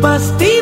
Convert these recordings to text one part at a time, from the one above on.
Pasti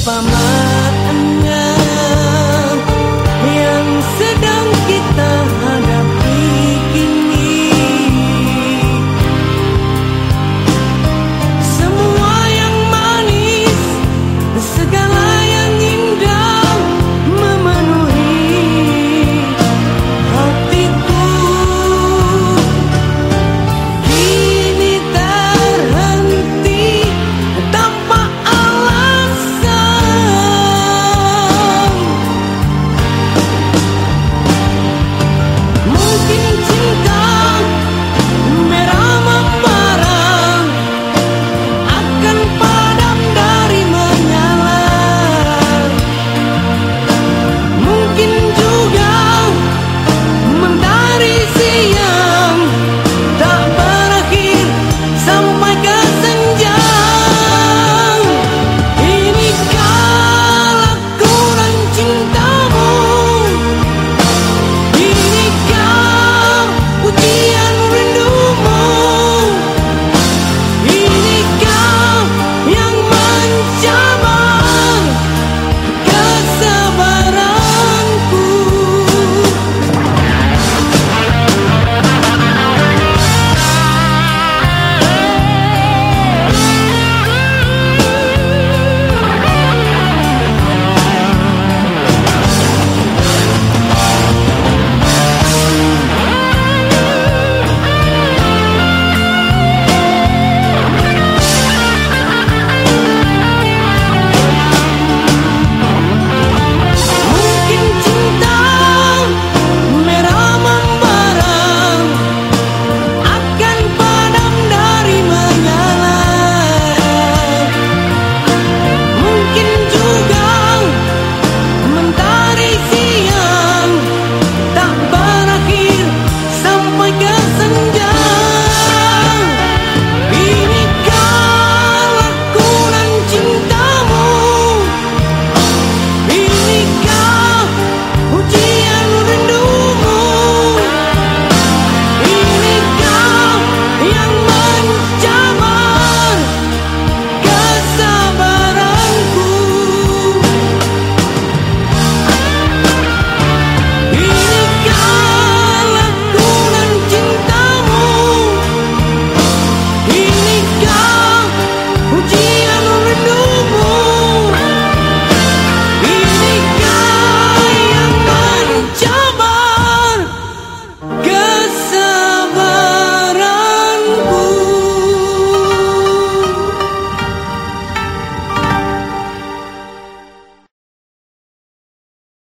if I'm